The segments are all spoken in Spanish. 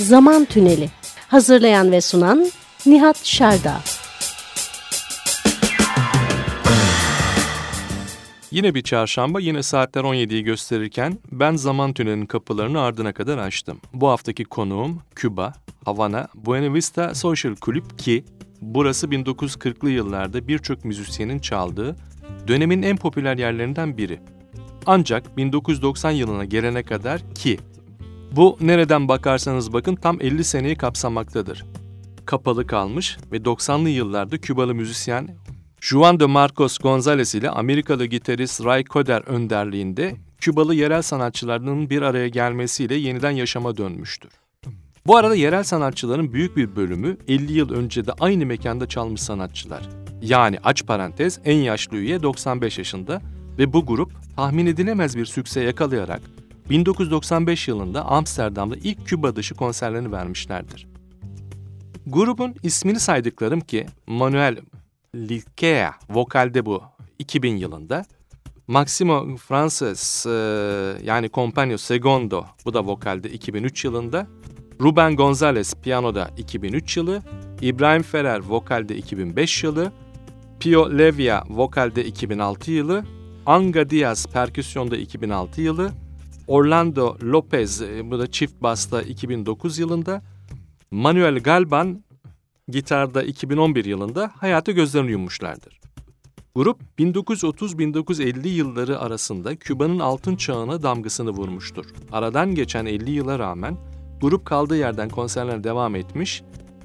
Zaman Tüneli Hazırlayan ve sunan Nihat Şerda Yine bir çarşamba, yine saatler 17'yi gösterirken ben zaman tünelinin kapılarını ardına kadar açtım. Bu haftaki konuğum Küba, Havana, Buena Vista Social Club ki burası 1940'lı yıllarda birçok müzisyenin çaldığı dönemin en popüler yerlerinden biri. Ancak 1990 yılına gelene kadar ki bu nereden bakarsanız bakın tam 50 seneyi kapsamaktadır. Kapalı kalmış ve 90'lı yıllarda Kübalı müzisyen Juan de Marcos Gonzalez ile Amerikalı gitarist Ray Coder önderliğinde Kübalı yerel sanatçılarının bir araya gelmesiyle yeniden yaşama dönmüştür. Bu arada yerel sanatçıların büyük bir bölümü 50 yıl önce de aynı mekanda çalmış sanatçılar. Yani aç parantez en yaşlı üye 95 yaşında ve bu grup tahmin edilemez bir sükse yakalayarak 1995 yılında Amsterdam'da ilk Küba dışı konserlerini vermişlerdir. Grubun ismini saydıklarım ki Manuel Likea vokalde bu 2000 yılında. Maximo Francis e, yani Compagno Segundo bu da vokalde 2003 yılında. Ruben Gonzalez piyanoda 2003 yılı. İbrahim Ferrer vokalde 2005 yılı. Pio Levia vokalde 2006 yılı. Anga Diaz perküsyonda 2006 yılı. Orlando Lopez e, bu da çift basta 2009 yılında. Manuel Galban gitarda 2011 yılında hayata gözlerini yummuşlardır. Grup 1930-1950 yılları arasında Küba'nın altın çağına damgasını vurmuştur. Aradan geçen 50 yıla rağmen grup kaldığı yerden konserlerine devam etmiş,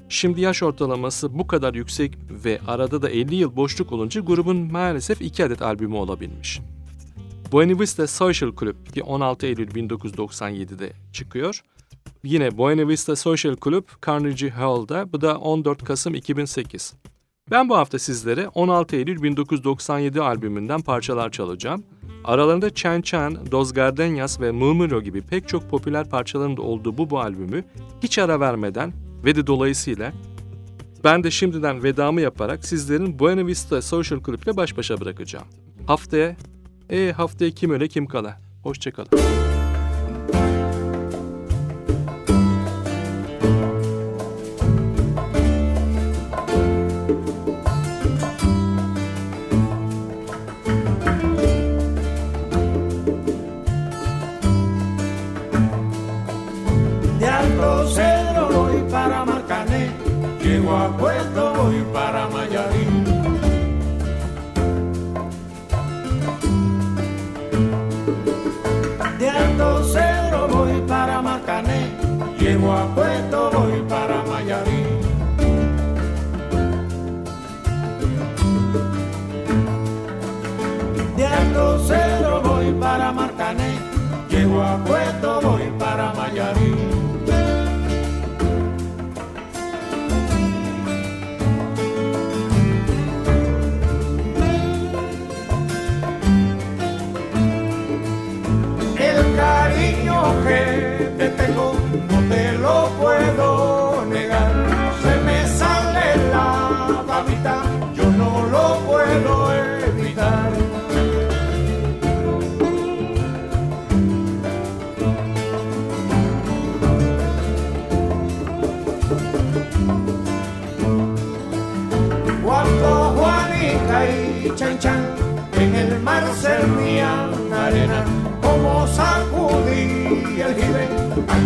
şimdi yaş ortalaması bu kadar yüksek ve arada da 50 yıl boşluk olunca grubun maalesef 2 adet albümü olabilmiş. Buena Vista Social Club ki 16 Eylül 1997'de çıkıyor Yine Buena Vista Social Club Carnegie Hall'da. Bu da 14 Kasım 2008. Ben bu hafta sizlere 16 Eylül 1997 albümünden parçalar çalacağım. Aralarında Chan Chan, Dos Gardenias ve Murmuro gibi pek çok popüler parçaların da olduğu bu, bu albümü hiç ara vermeden ve de dolayısıyla ben de şimdiden vedamı yaparak sizlerin Buena Vista Social Club ile baş başa bırakacağım. Haftaya, e haftaya kim öle kim kala. Hoşçakalın. Chan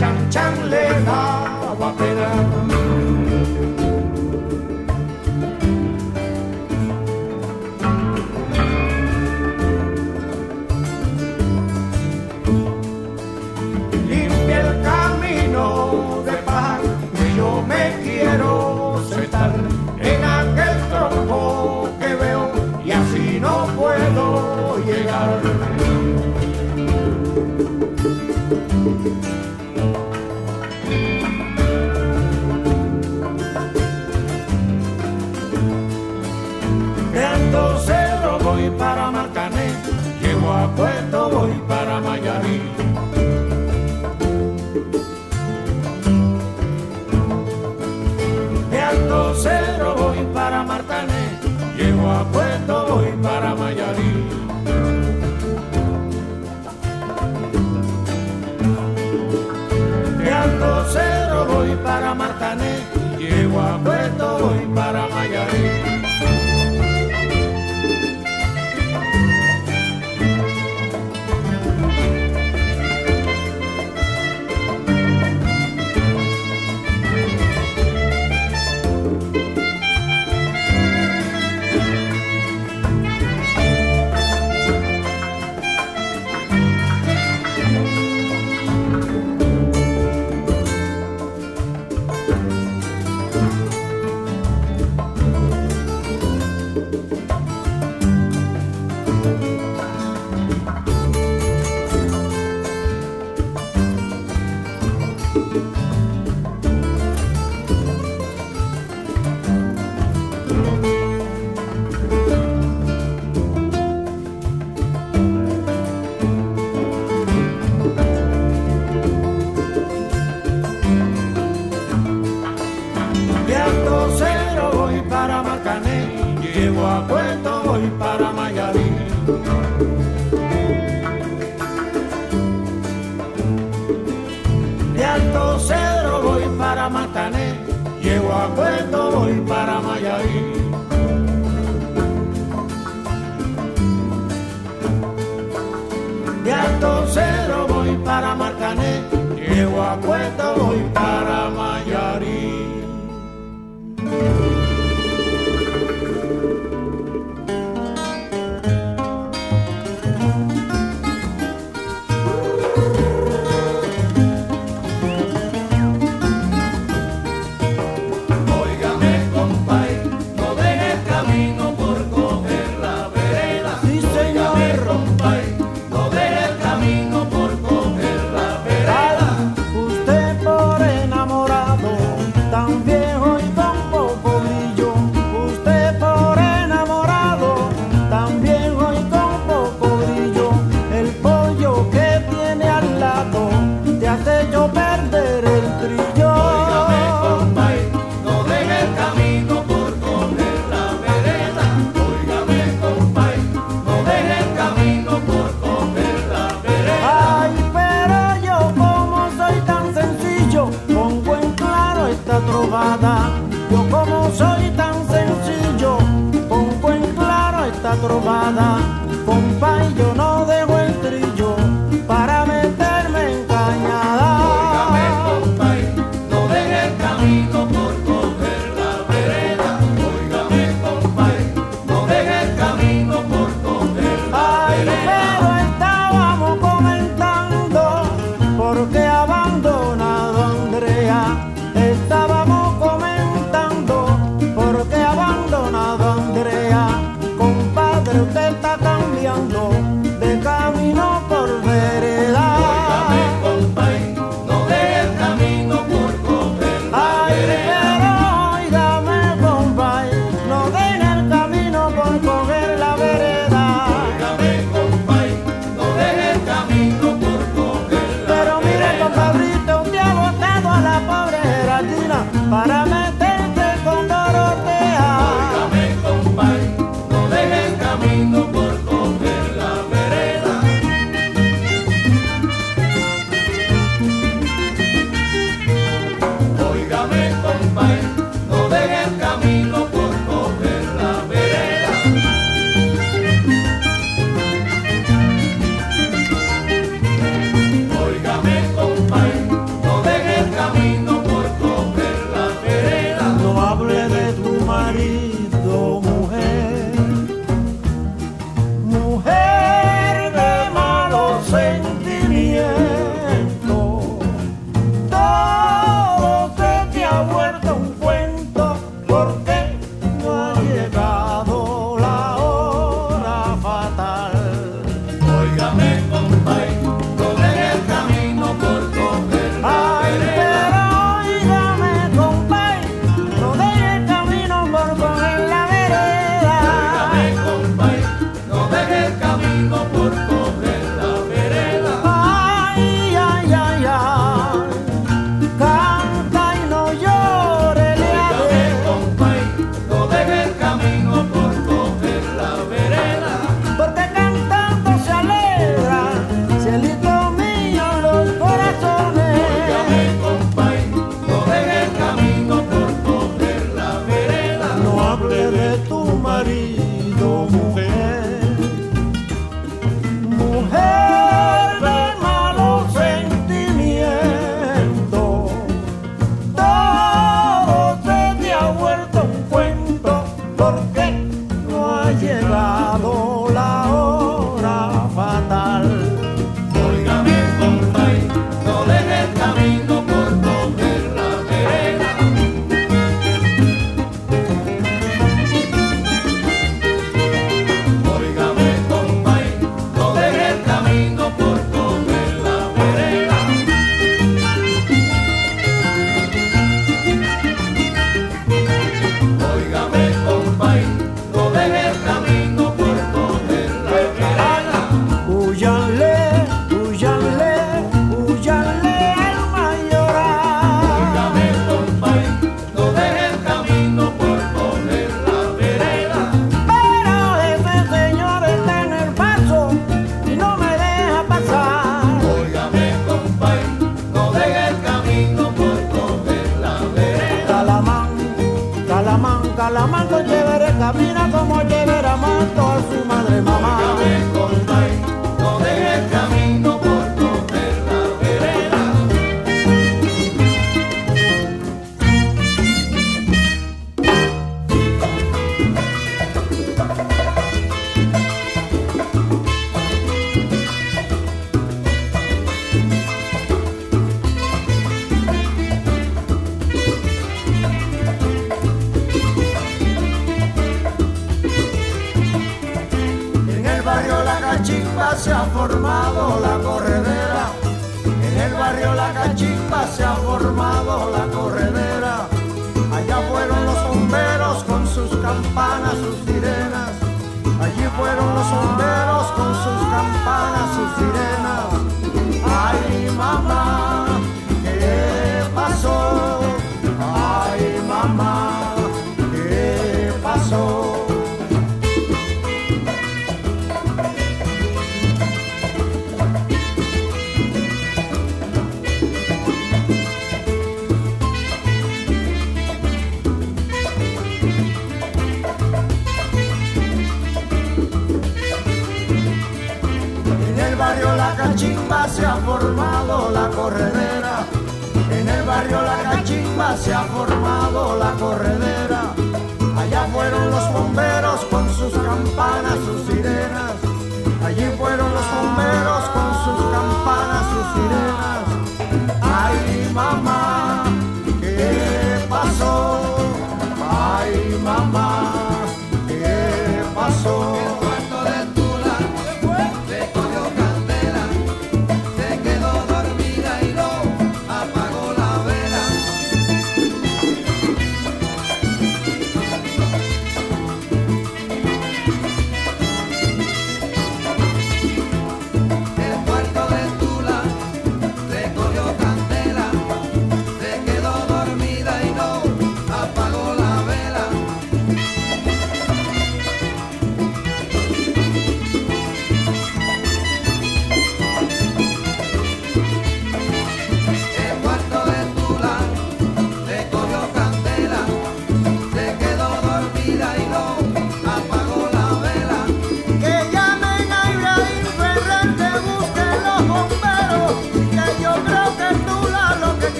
a chan la manco llevaré, camina como llevaré manto.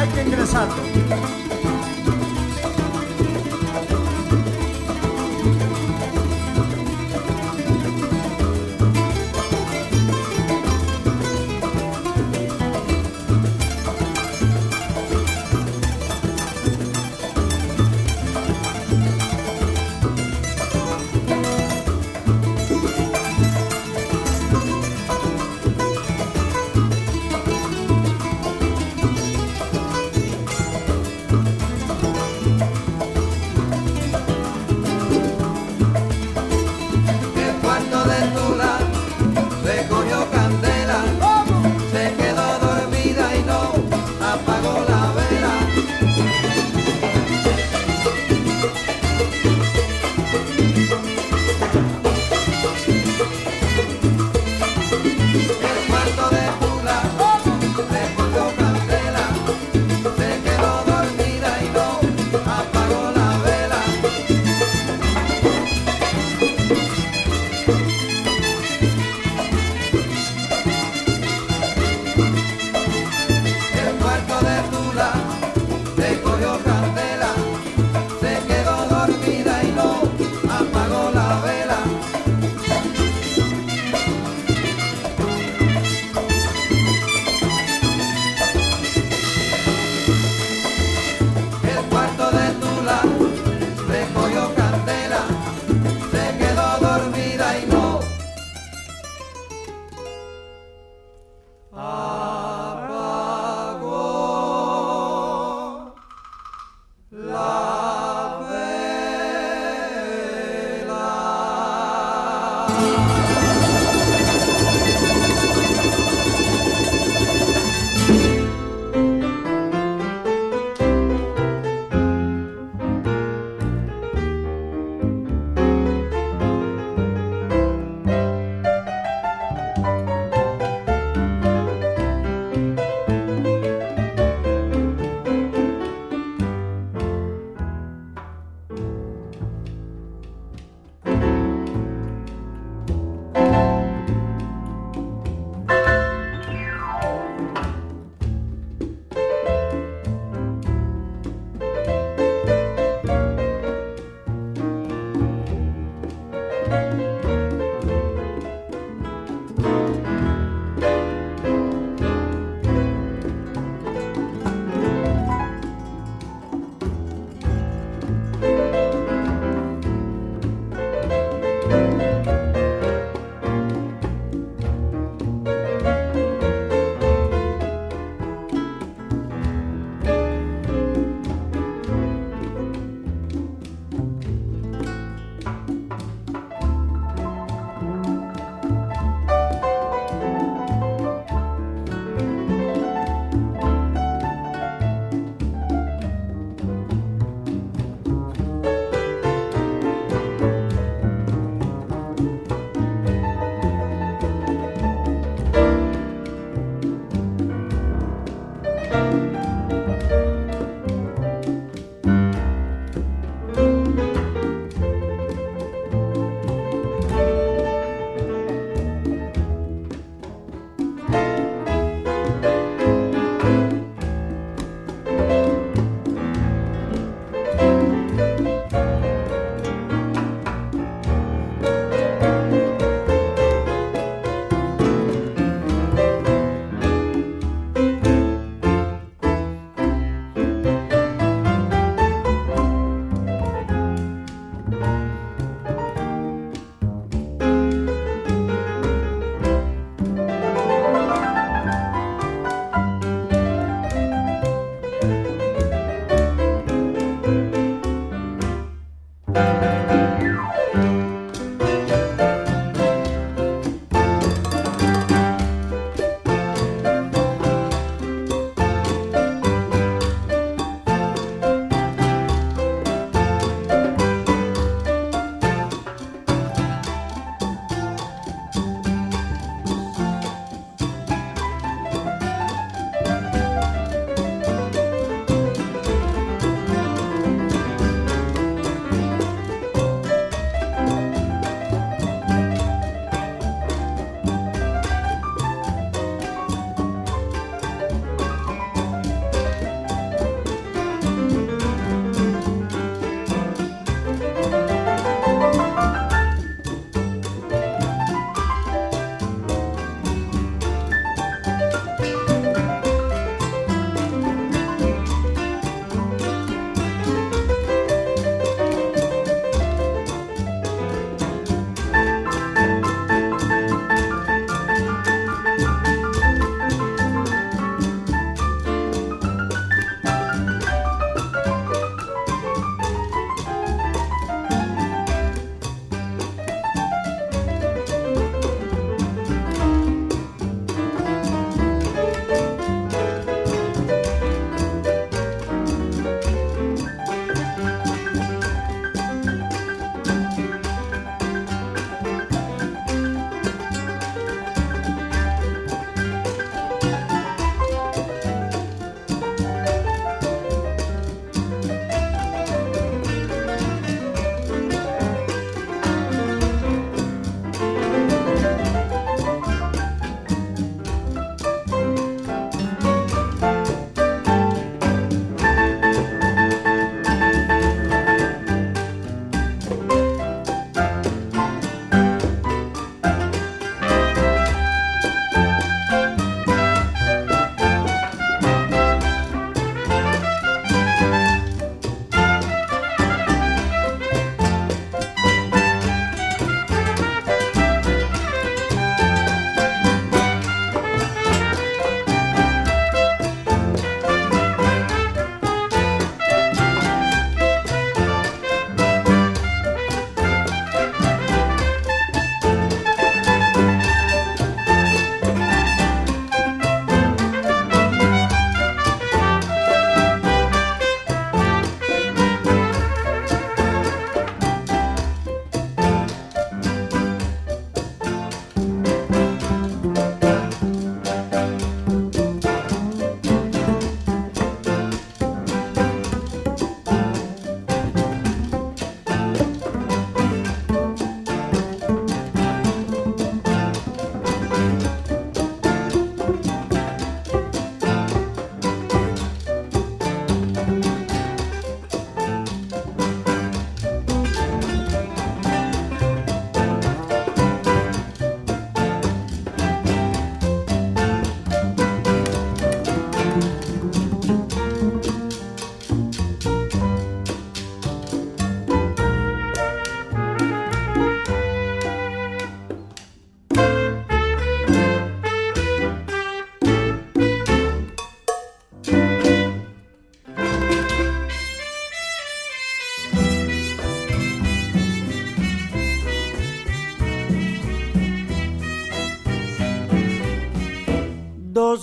hay que ingresar.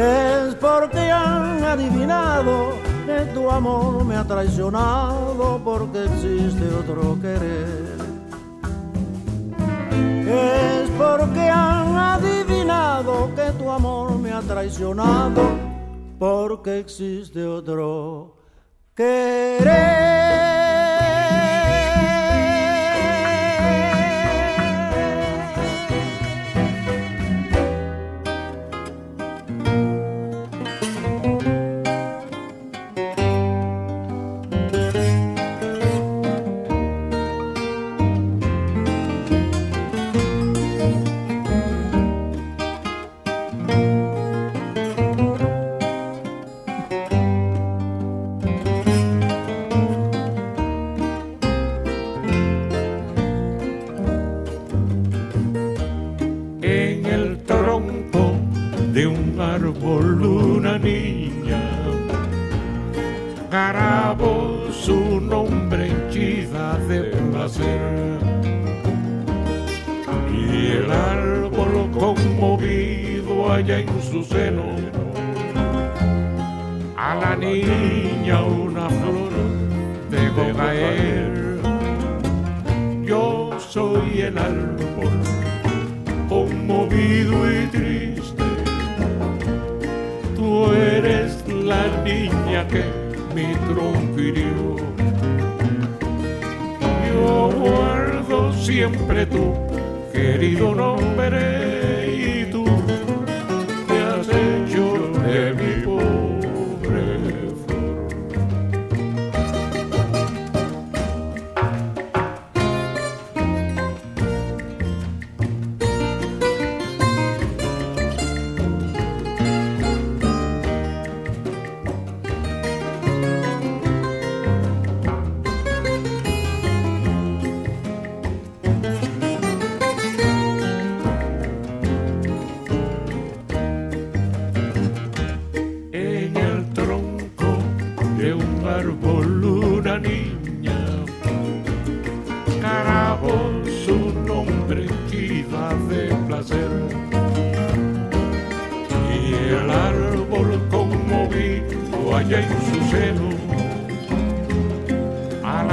es porque han adivinado que tu amor me ha traicionado porque existe otro querer. Es porque han adivinado que tu amor me ha traicionado porque existe otro querer.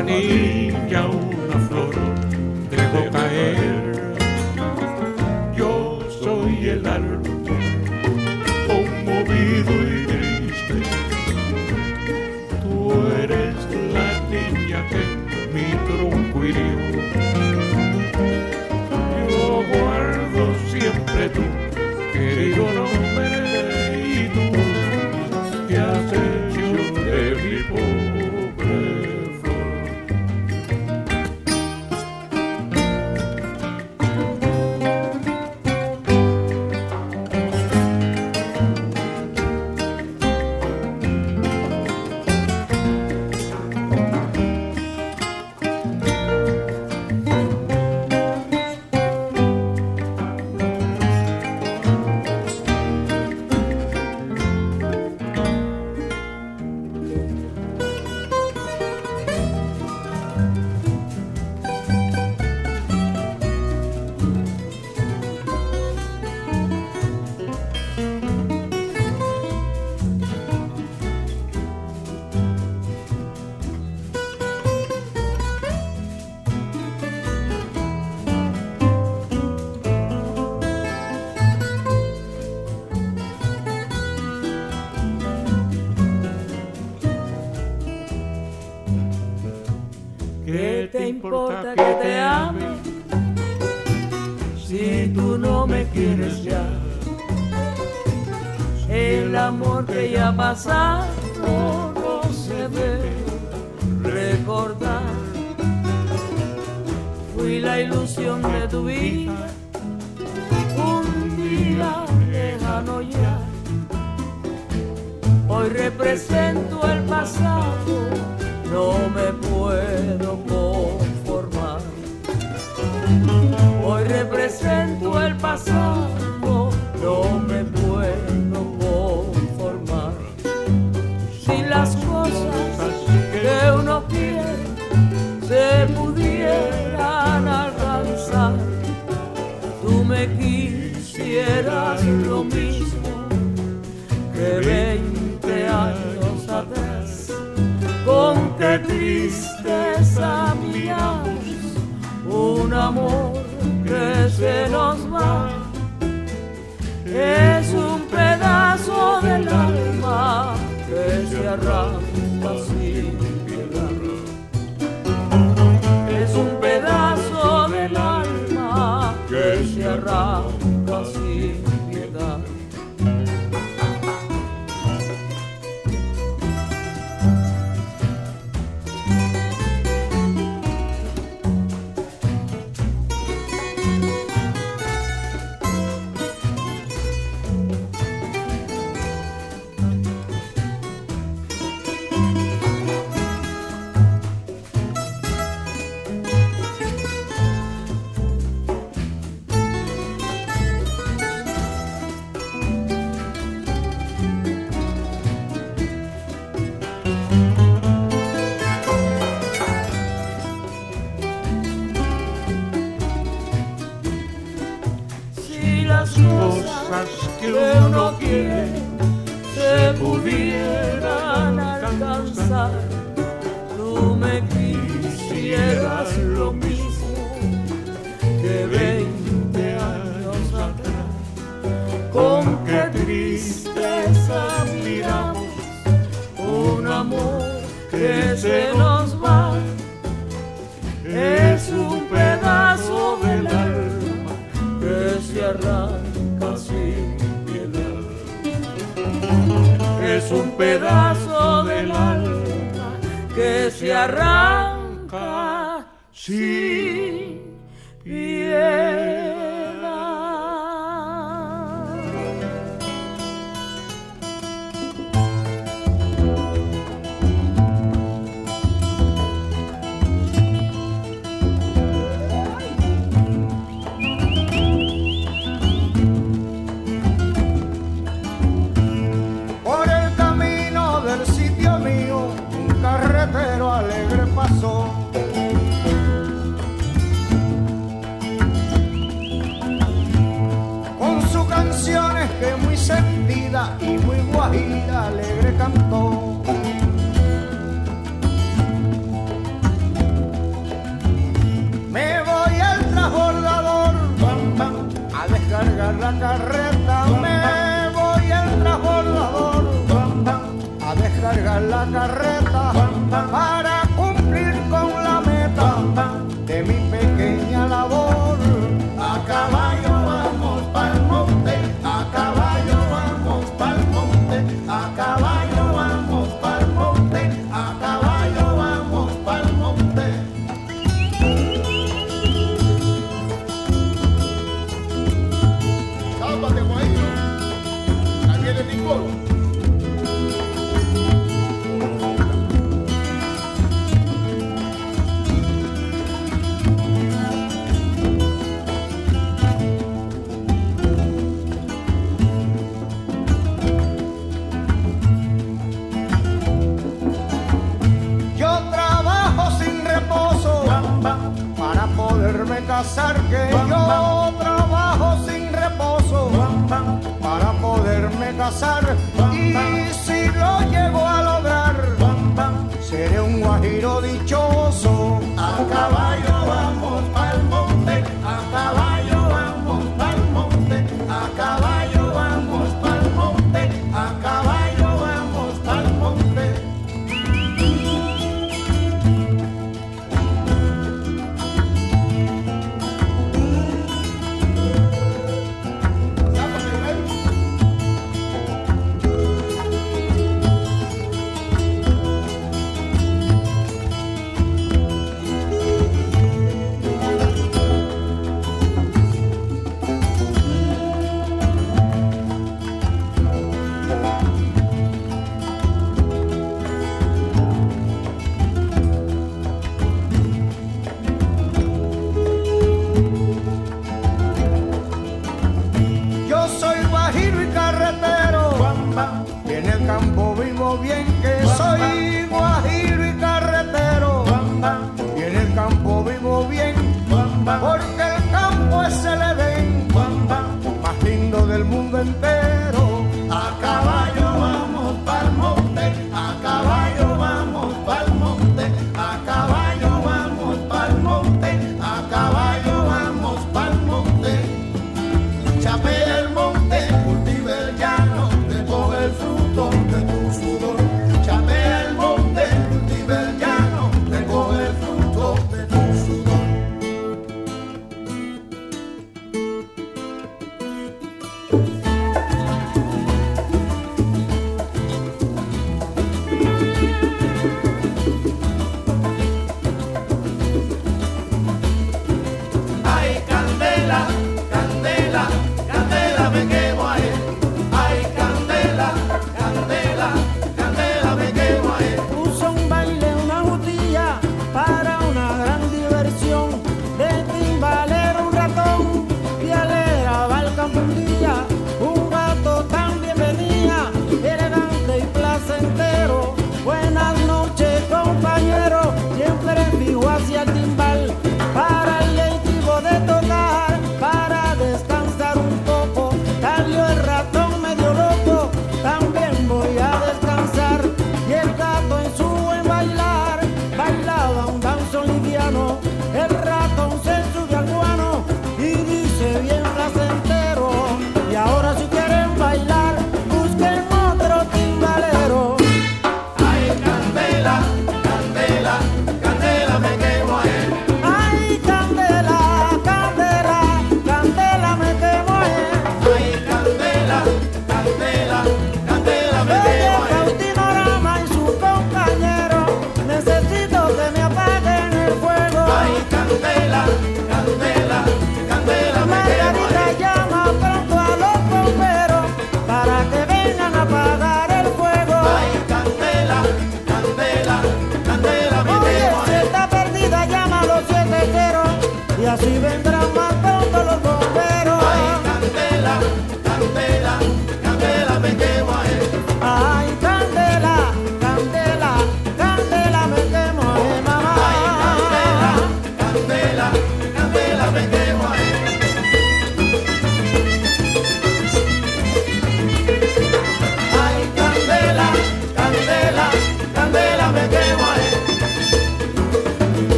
Είναι μια νύχια, μια. No se debe recordar. Fui la ilusión de tu vida, un día lejano ya. Hoy represento el pasado, no me puedo conformar. Hoy represento el pasado, quisieras lo mismo que 20 años atrás. Con qué tristeza miramos un amor que se nos va. Es un pedazo del alma que se arranca me quisieras lo mismo que 20 años atrás. Con qué tristeza miramos un amor que se nos va. Es un pedazo del alma que se arranca sin piedad. Es un pedazo del alma que se arranca sin guajira alegre cantó. Me voy al transbordador a descargar la carreta. Me voy al transbordador a descargar la carreta de Guaíno, también de Nicolo.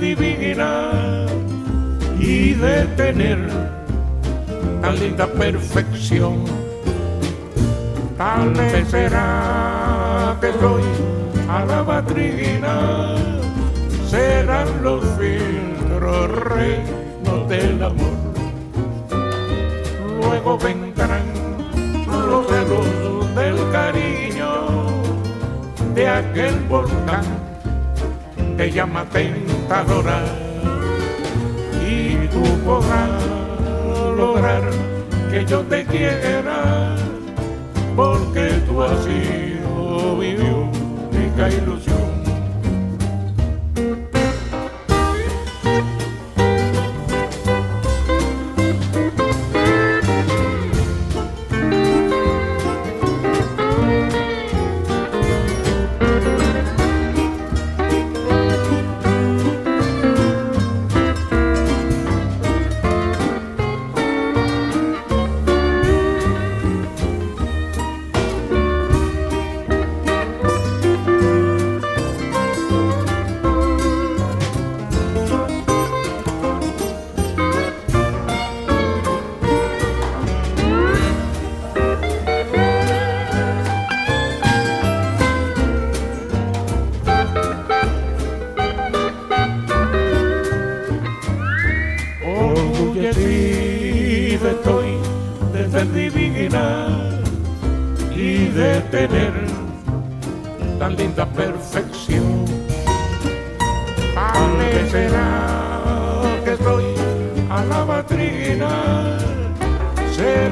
adivinar y de tener tan linda perfección. Tal vez será que soy a la matrina, serán los filtros reinos del amor. Luego vendrán los celos del cariño de aquel volcán que llama Ten y tú podrás lograr que yo te quiera porque tú has sido mi única ilusión.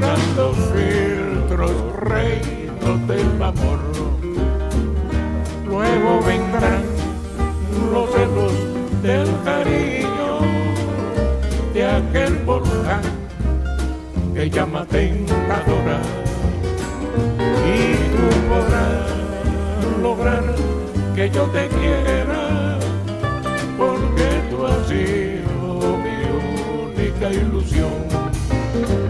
Los filtros reinos del amor. Luego vendrán los celos del cariño de aquel volcán que llama tentadora y tú podrás lograr que yo te quiera porque tú has sido mi única ilusión.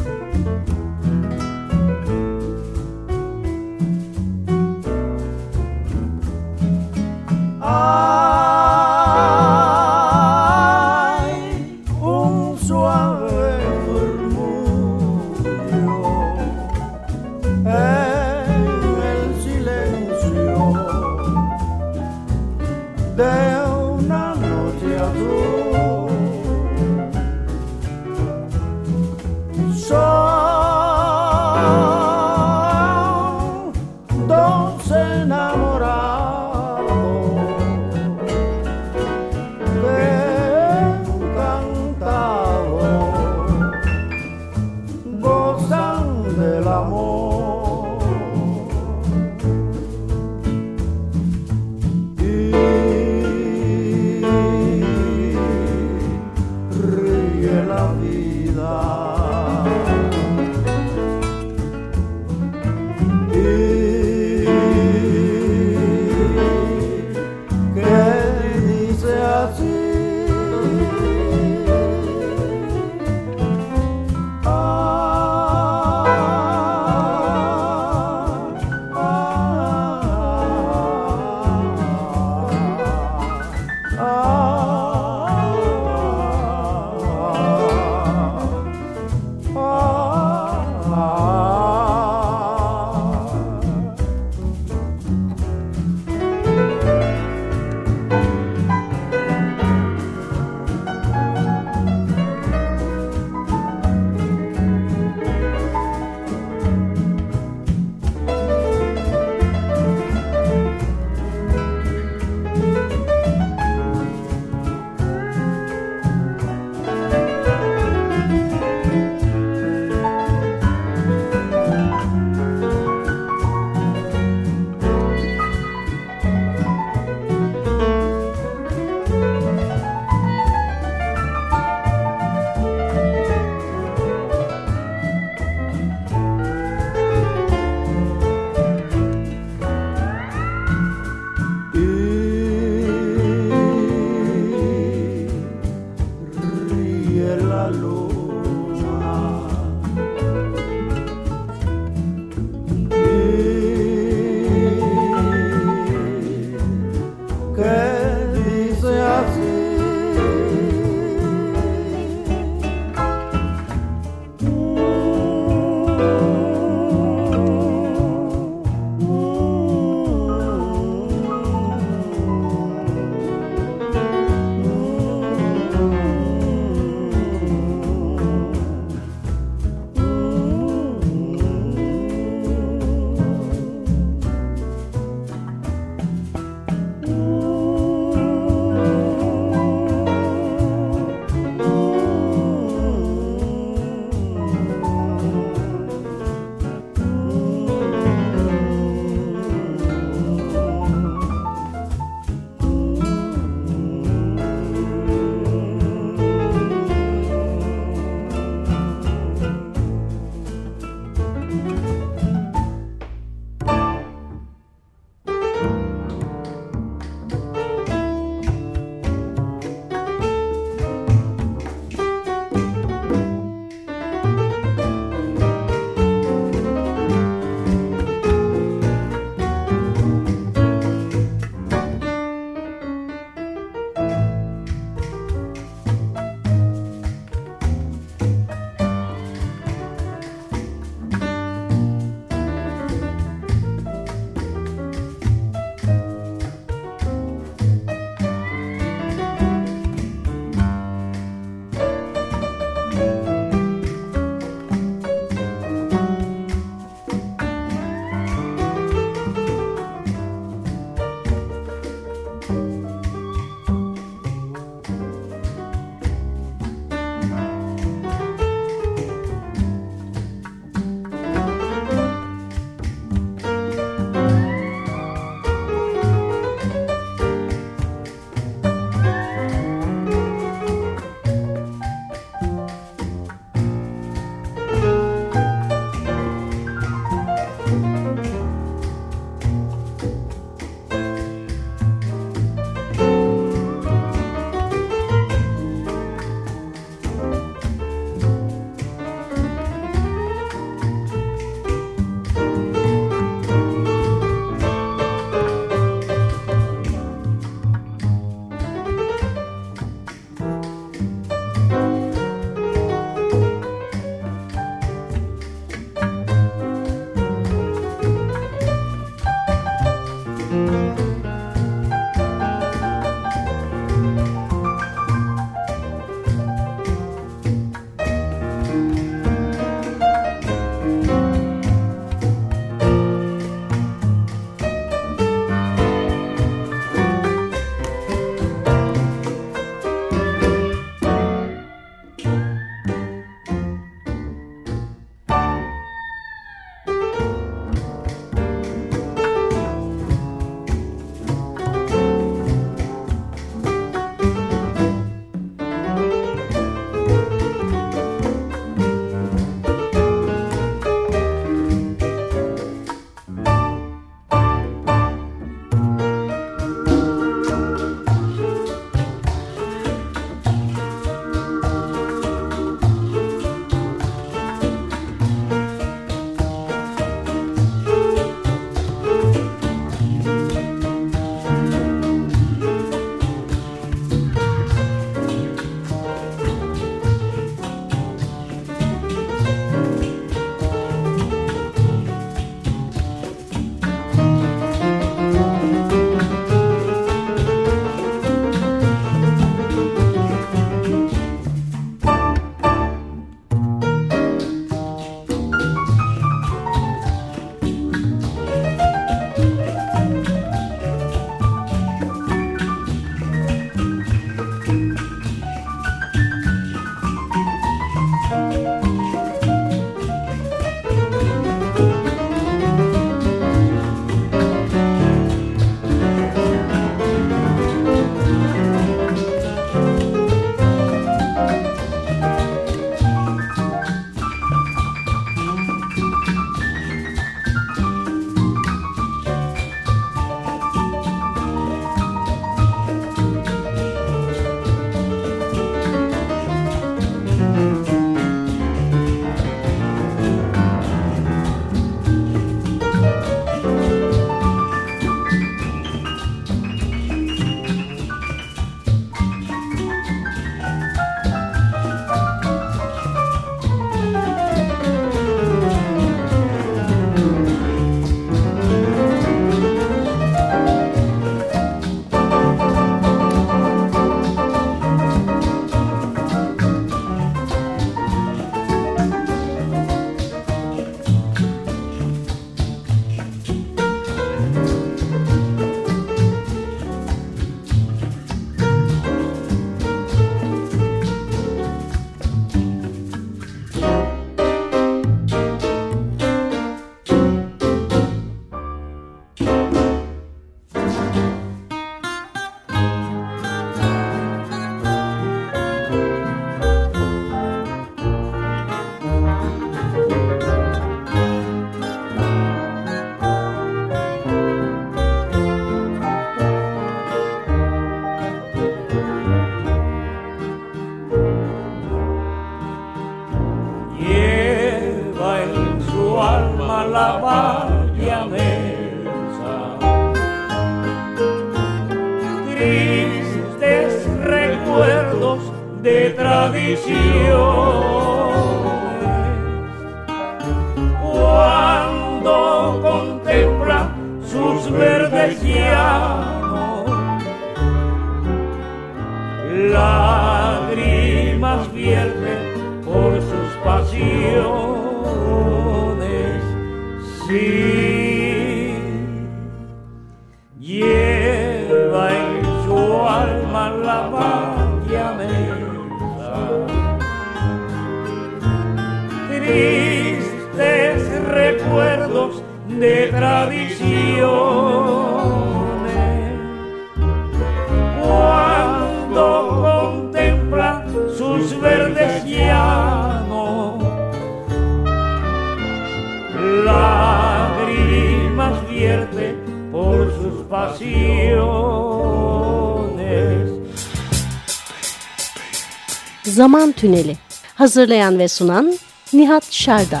Tüneli. Hazırlayan ve sunan Nihat Şerda.